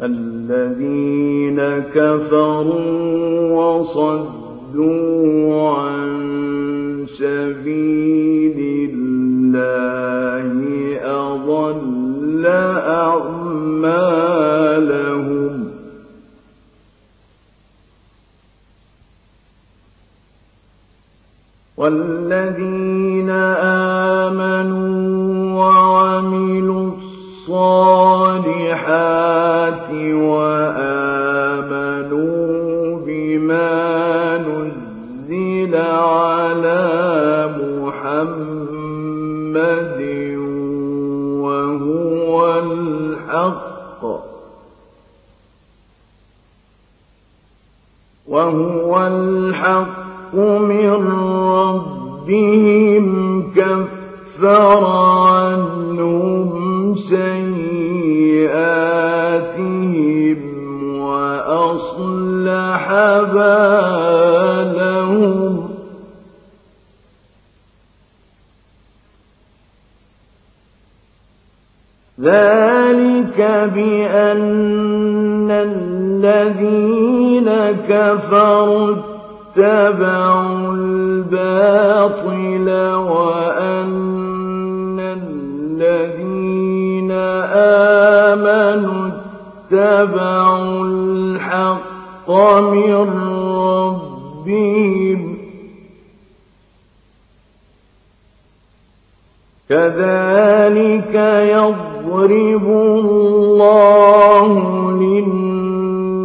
الذين كفروا وصدوا عن سبيل الله أضل أعمالهم. والذين آمنوا وعملوا الصالحات وآمنوا بما نزل على محمد وهو الحق وهو الحق من ربهم كفر وأصلح بالهم ذلك بأن الذين كفروا اتبعوا الباطل وأن الذين آمنوا اتبعوا من ربهم كذلك يضرب الله للناس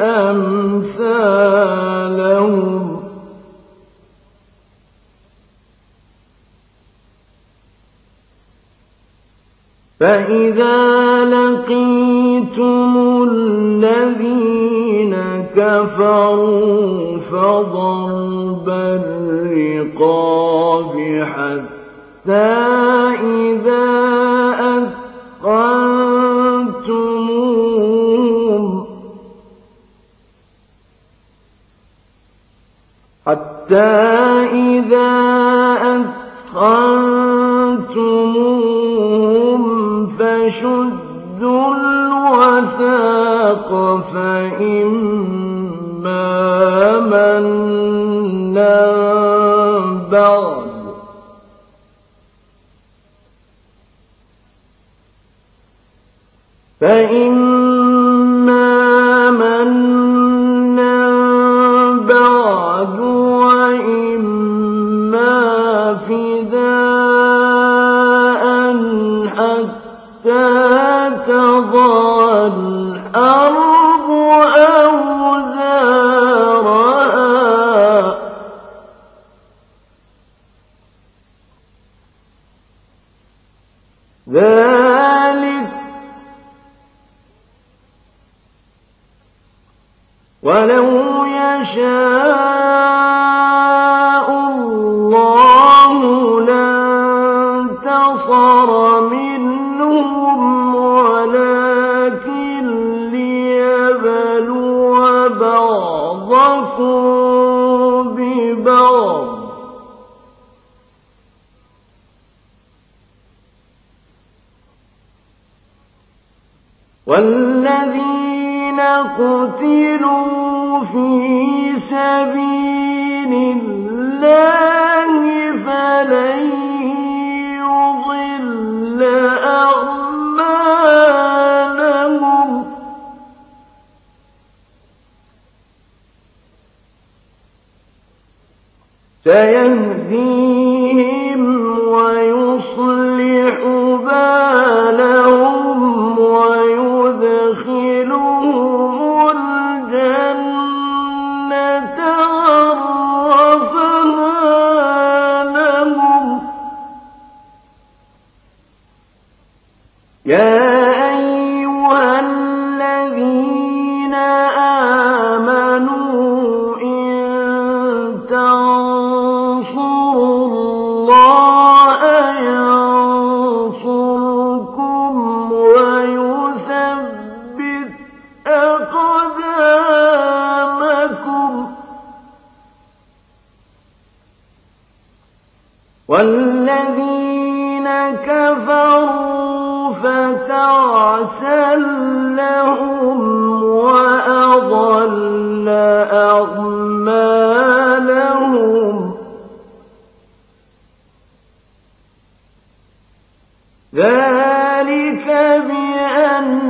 أمثالهم فإذا لقيتم الذين كفروا فضرب الرقاب حتى إذا أثقلتموهم حتى إذا أثقلتموهم فإما منا بعد ولو يشاء الله لانتصر منهم ولكن ليبلو بعضكم ببعض. والذين قتلوا في سبيل الله فلن يضل أعمالهم. سيهديهم ذلك بأنهم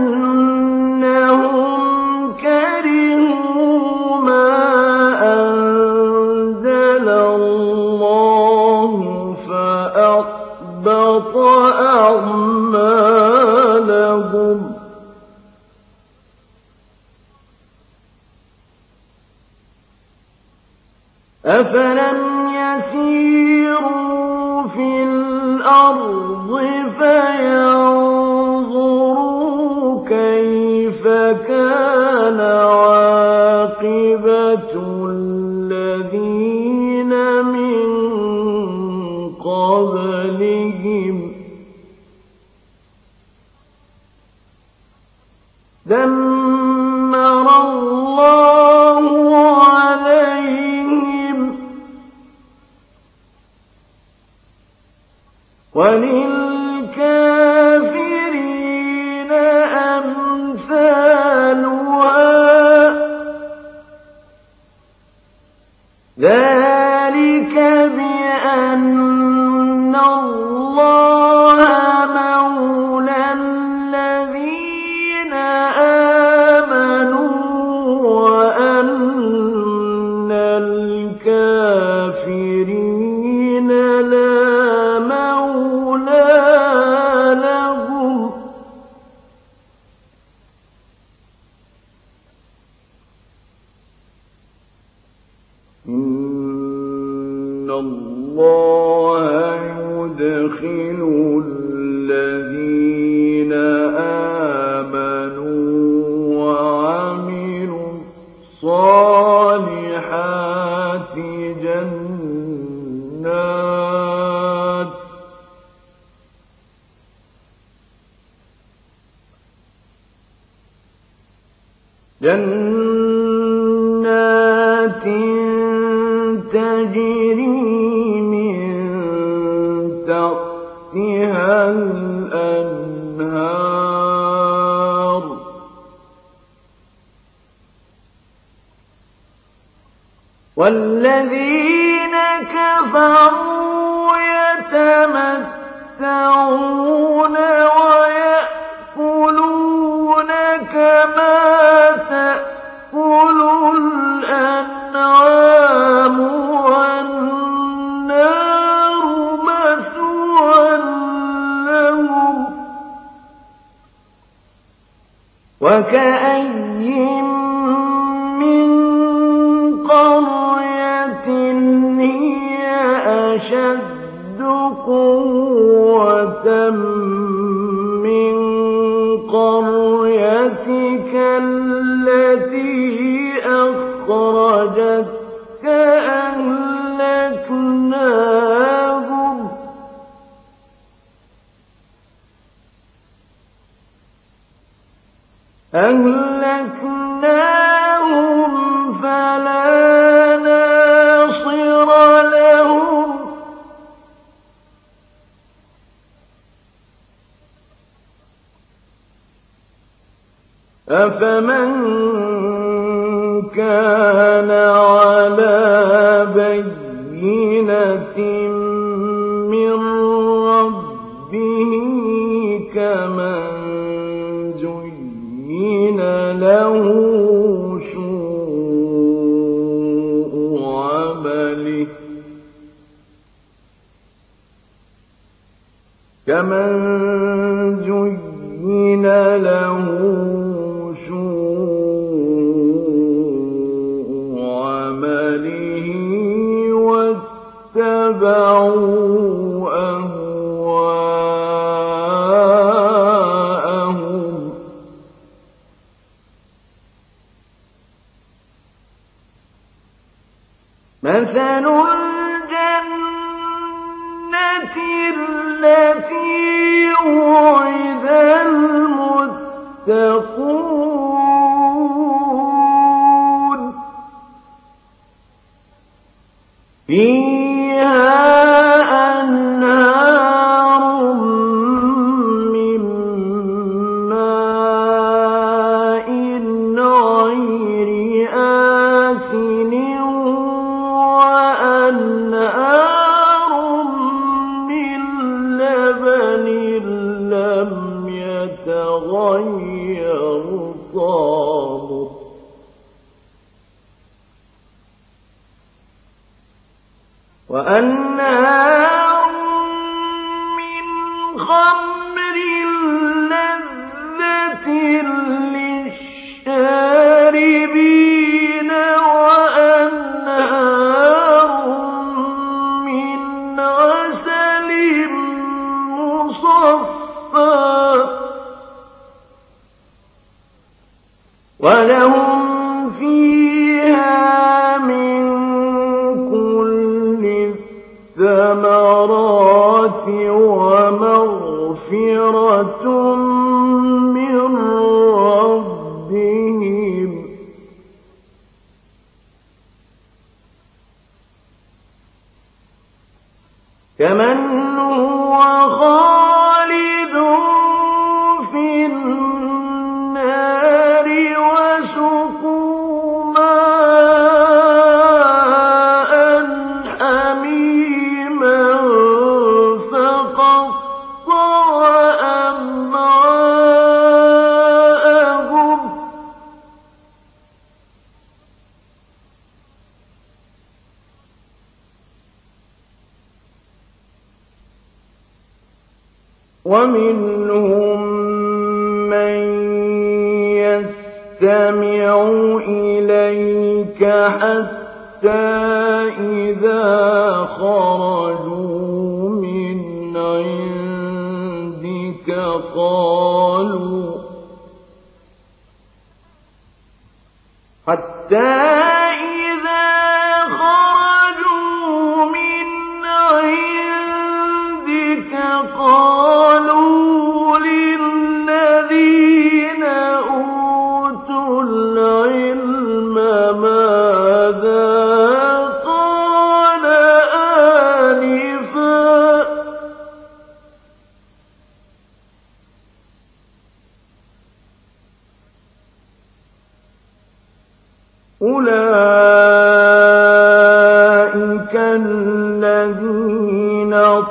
كرهوا ما أنزل الله أعمالهم. أفلم دمر الله عليهم ولي الله يدخل يتمتعون ويأكلون كما تأكل الأنعام والنار مسوى لهم. وكأن أهلكناهم فلا ناصر لهم. أفمن كان اتَّبَعُوا أَهْوَاءَهُم. مَّثَلُ يتغير طعمه وأنهار من خمر ولهم فيها من كل الثمرات ومغفرة من ربهم. كمن هو خالد ومنهم من يستمع إليك حتى إذا خرجوا من عندك قالوا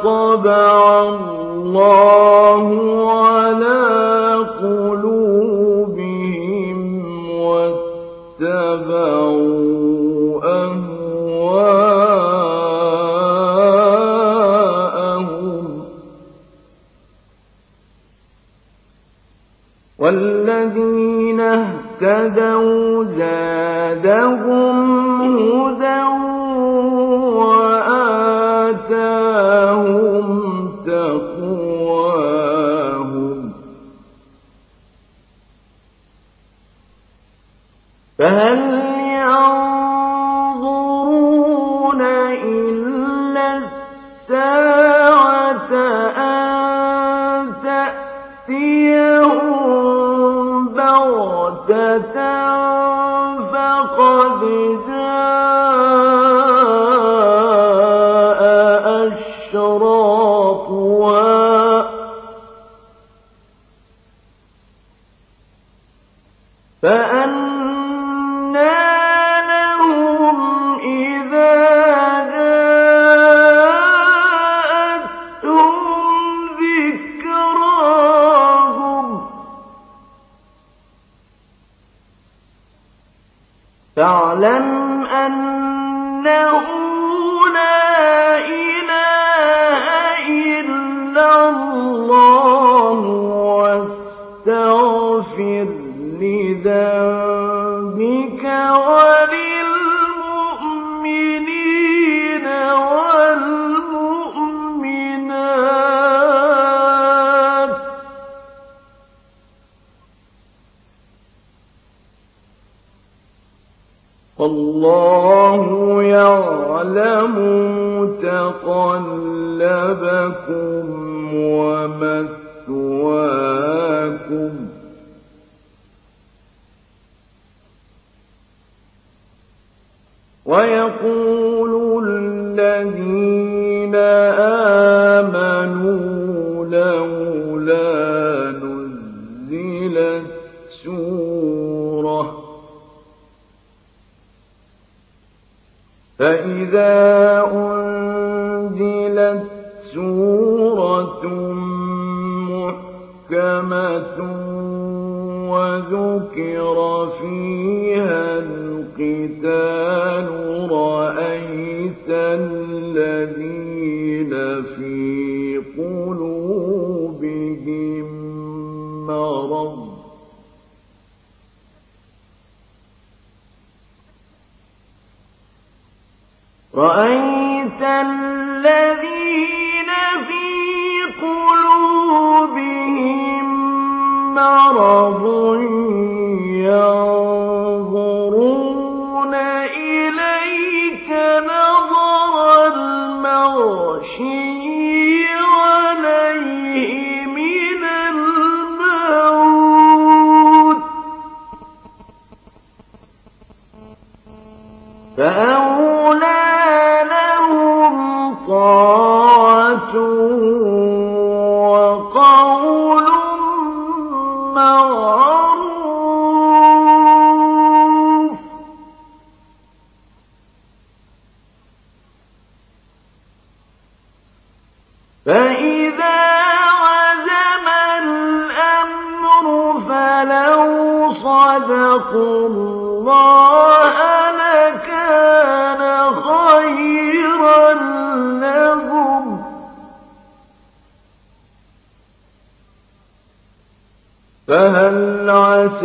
طبع الله على قلوبهم واتبعوا أهواءهم. والذين اهتدوا أشراطها والله يعلم متقلبكم ومثواكم. ويقول فإذا أنزلت سورة محكمة وذكر فيها القتال رأيت الذين وقول معروف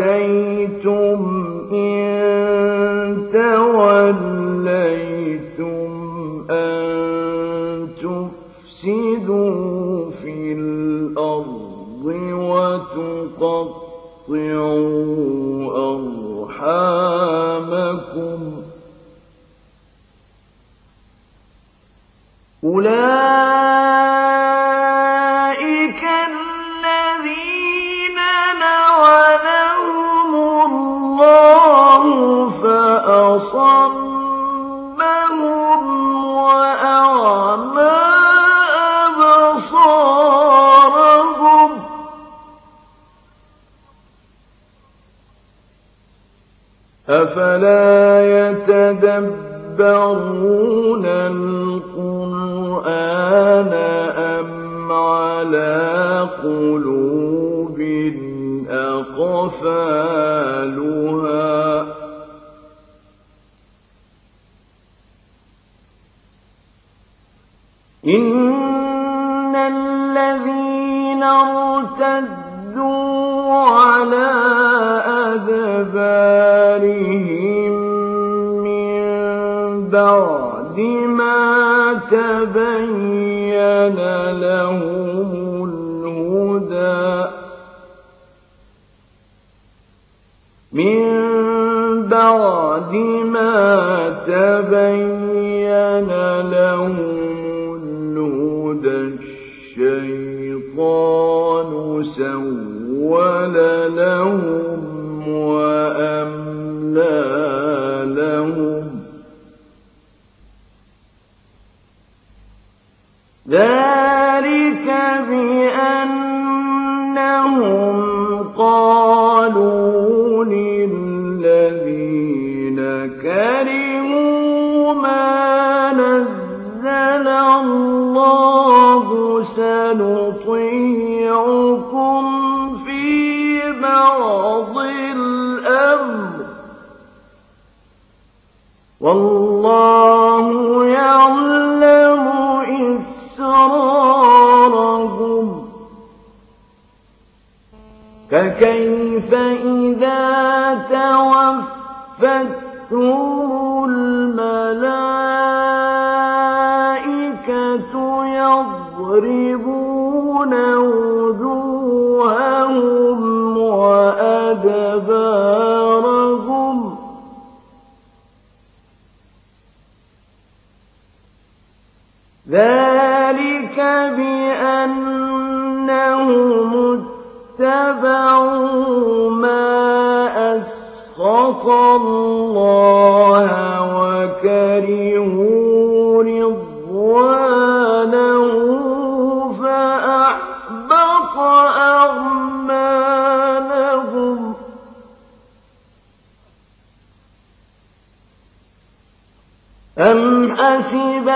عسيتم إن توليتم أن تفسدوا في الأرض وتقطعوا أرحامكم أولئك أفلا يتدبرون القرآن أم على قلوب أقفالها. إن الذين ارتدوا على أدبارهم بعد ما تبين لهم الهدى. من بعد ما تبين لهم الهدى الشيطان سول لهم ذلك بأنهم قالوا للذين ذلك بأنهم اتبعوا ما أسخط الله وكرهوا رضوانه فأحبط أعمالهم أم حسب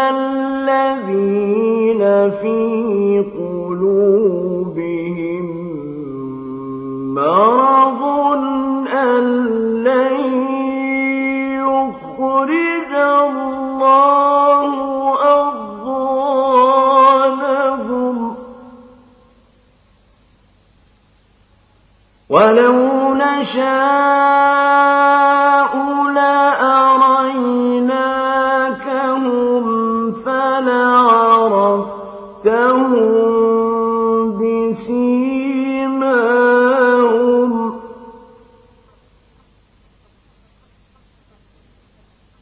الَّذِينَ فِي قُلُوبِهِم مَّرَضٌ أَن لَّن يُخْرِجَ اللَّهُ أَضْغَانَهُمْ. وَلَوْ نَشَاءُ لَأَرَيْنَاهُمْ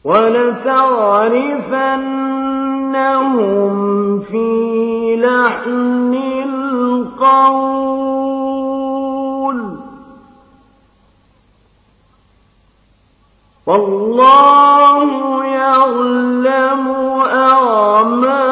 وَلَتَعْرِفَنَّهُمْ فِي لَحْنِ الْقَوْلِ ۚ. وَاللَّهُ يَعْلَمُ أَعْمَالَكُمْ.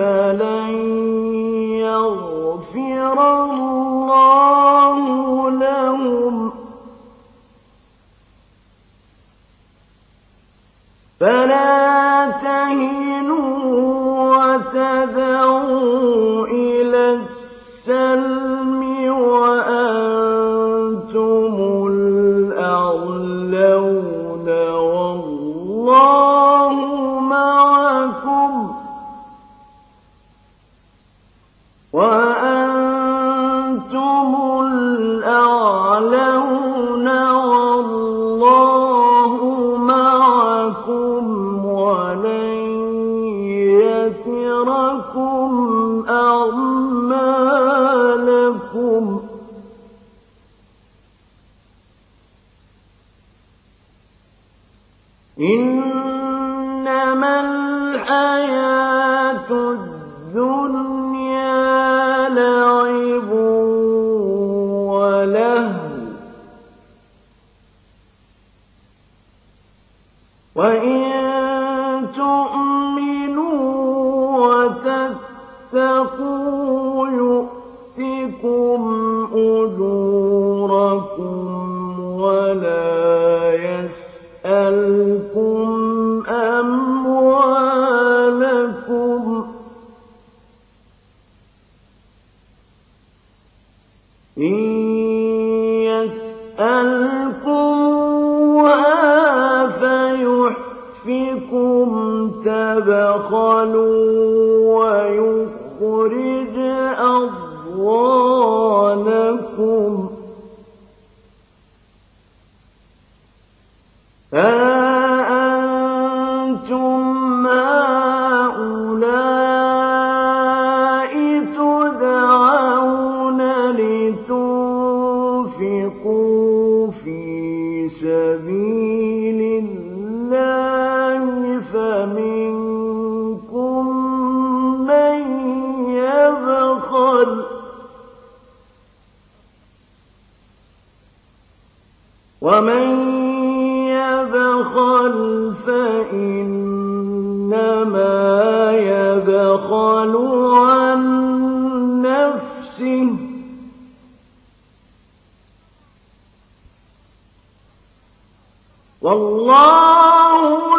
فلن يغفر الله لهم فلن إنما الحياة تبخلوا ويخرج أضوانكم والله